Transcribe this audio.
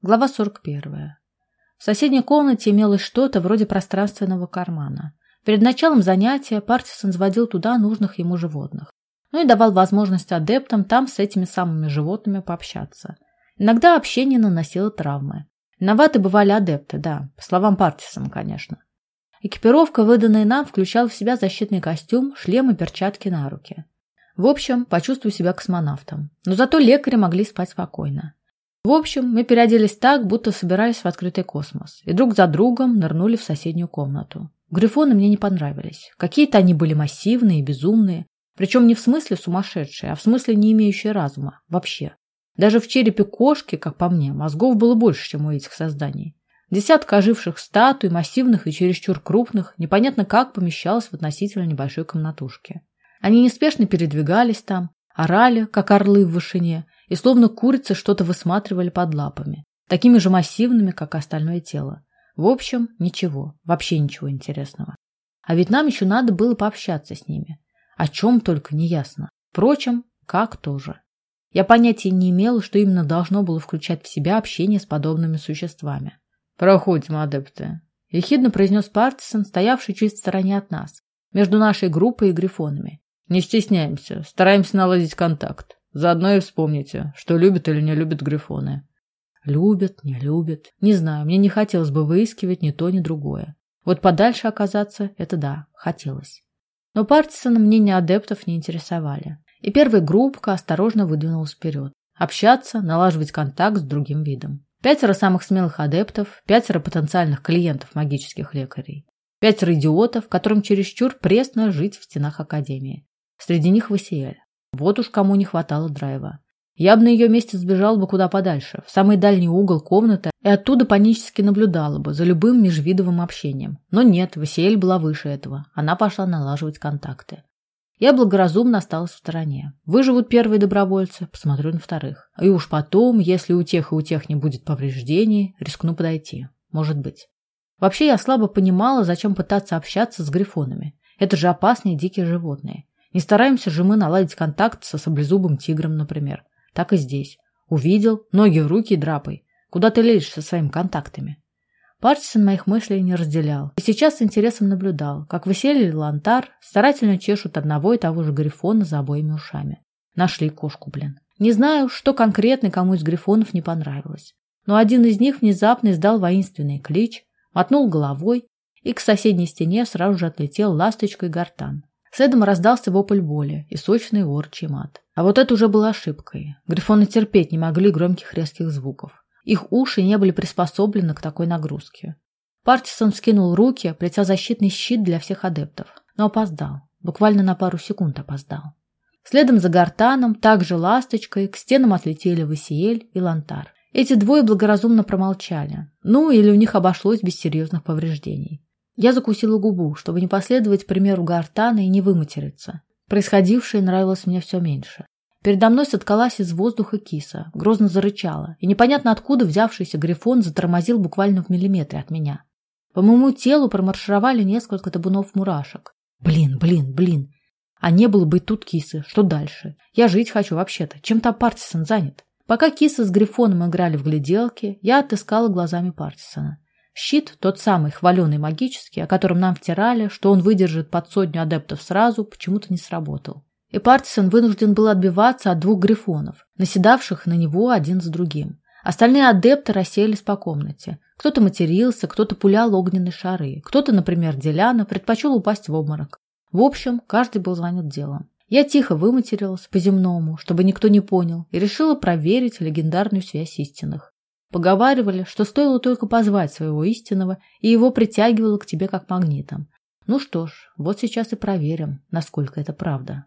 Глава 41. В соседней комнате имелось что-то вроде пространственного кармана. Перед началом занятия Партисон заводил туда нужных ему животных. Ну и давал возможность адептам там с этими самыми животными пообщаться. Иногда общение наносило травмы. Виноваты бывали адепты, да, по словам Партисона, конечно. Экипировка, выданная нам, включала в себя защитный костюм, шлем и перчатки на руки. В общем, почувствую себя космонавтом. Но зато лекари могли спать спокойно. В общем, мы переоделись так, будто собирались в открытый космос, и друг за другом нырнули в соседнюю комнату. Грифоны мне не понравились. Какие-то они были массивные и безумные, причем не в смысле сумасшедшие, а в смысле не имеющие разума. Вообще. Даже в черепе кошки, как по мне, мозгов было больше, чем у этих созданий. Десятка оживших статуй, массивных и чересчур крупных, непонятно как помещалось в относительно небольшой комнатушке. Они неспешно передвигались там, орали, как орлы в вышине, и словно курицы что-то высматривали под лапами, такими же массивными, как остальное тело. В общем, ничего, вообще ничего интересного. А ведь нам еще надо было пообщаться с ними. О чем только не ясно. Впрочем, как тоже. Я понятия не имела, что именно должно было включать в себя общение с подобными существами. «Проходим, адепты», — ехидно произнес Партисон, стоявший чуть в стороне от нас, между нашей группой и грифонами. «Не стесняемся, стараемся наладить контакт. Заодно и вспомните, что любят или не любят грифоны. Любят, не любят. Не знаю, мне не хотелось бы выискивать ни то, ни другое. Вот подальше оказаться – это да, хотелось. Но Партисона мнения адептов не интересовали. И первая группка осторожно выдвинулась вперед. Общаться, налаживать контакт с другим видом. Пятеро самых смелых адептов, пятеро потенциальных клиентов магических лекарей. Пятеро идиотов, которым чересчур пресно жить в стенах Академии. Среди них Васиэль. Вот уж кому не хватало драйва. Я бы на ее месте сбежал бы куда подальше, в самый дальний угол комнаты, и оттуда панически наблюдала бы за любым межвидовым общением. Но нет, Васиэль была выше этого. Она пошла налаживать контакты. Я благоразумно осталась в стороне. Выживут первые добровольцы, посмотрю на вторых. И уж потом, если у тех и у тех не будет повреждений, рискну подойти. Может быть. Вообще я слабо понимала, зачем пытаться общаться с грифонами. Это же опасные дикие животные. Не стараемся же мы наладить контакт со саблезубым тигром, например. Так и здесь. Увидел, ноги в руки и драпай. Куда ты лезешь со своими контактами? Партисон моих мыслей не разделял. И сейчас с интересом наблюдал, как Василий и Лантар старательно чешут одного и того же грифона за обоими ушами. Нашли кошку, блин. Не знаю, что конкретно кому из грифонов не понравилось. Но один из них внезапно издал воинственный клич, мотнул головой, и к соседней стене сразу же отлетел ласточкой гортан. Следом раздался вопль боли и сочный орчий мат. А вот это уже было ошибкой. Грифоны терпеть не могли громких резких звуков. Их уши не были приспособлены к такой нагрузке. Партисон скинул руки, плетя защитный щит для всех адептов, но опоздал. Буквально на пару секунд опоздал. Следом за Гартаном, также ласточкой, к стенам отлетели Васиэль и Лантар. Эти двое благоразумно промолчали. Ну, или у них обошлось без серьезных повреждений. Я закусила губу, чтобы не последовать примеру Гартана и не выматериться. Происходившее нравилось мне все меньше. Передо мной соткалась из воздуха киса, грозно зарычала, и непонятно откуда взявшийся грифон затормозил буквально в миллиметре от меня. По моему телу промаршировали несколько табунов мурашек. Блин, блин, блин. А не было бы тут кисы. Что дальше? Я жить хочу вообще-то. Чем-то Партисон занят. Пока кисы с грифоном играли в гляделки, я отыскала глазами Партисона. Щит, тот самый хваленый магический, о котором нам втирали, что он выдержит под сотню адептов сразу, почему-то не сработал. И Партисон вынужден был отбиваться от двух грифонов, наседавших на него один за другим. Остальные адепты рассеялись по комнате. Кто-то матерился, кто-то пулял огненные шары, кто-то, например, Деляна, предпочел упасть в обморок. В общем, каждый был занят делом. Я тихо выматерилась по-земному, чтобы никто не понял, и решила проверить легендарную связь истинных. Поговаривали, что стоило только позвать своего истинного, и его притягивало к тебе как магнитом. Ну что ж, вот сейчас и проверим, насколько это правда.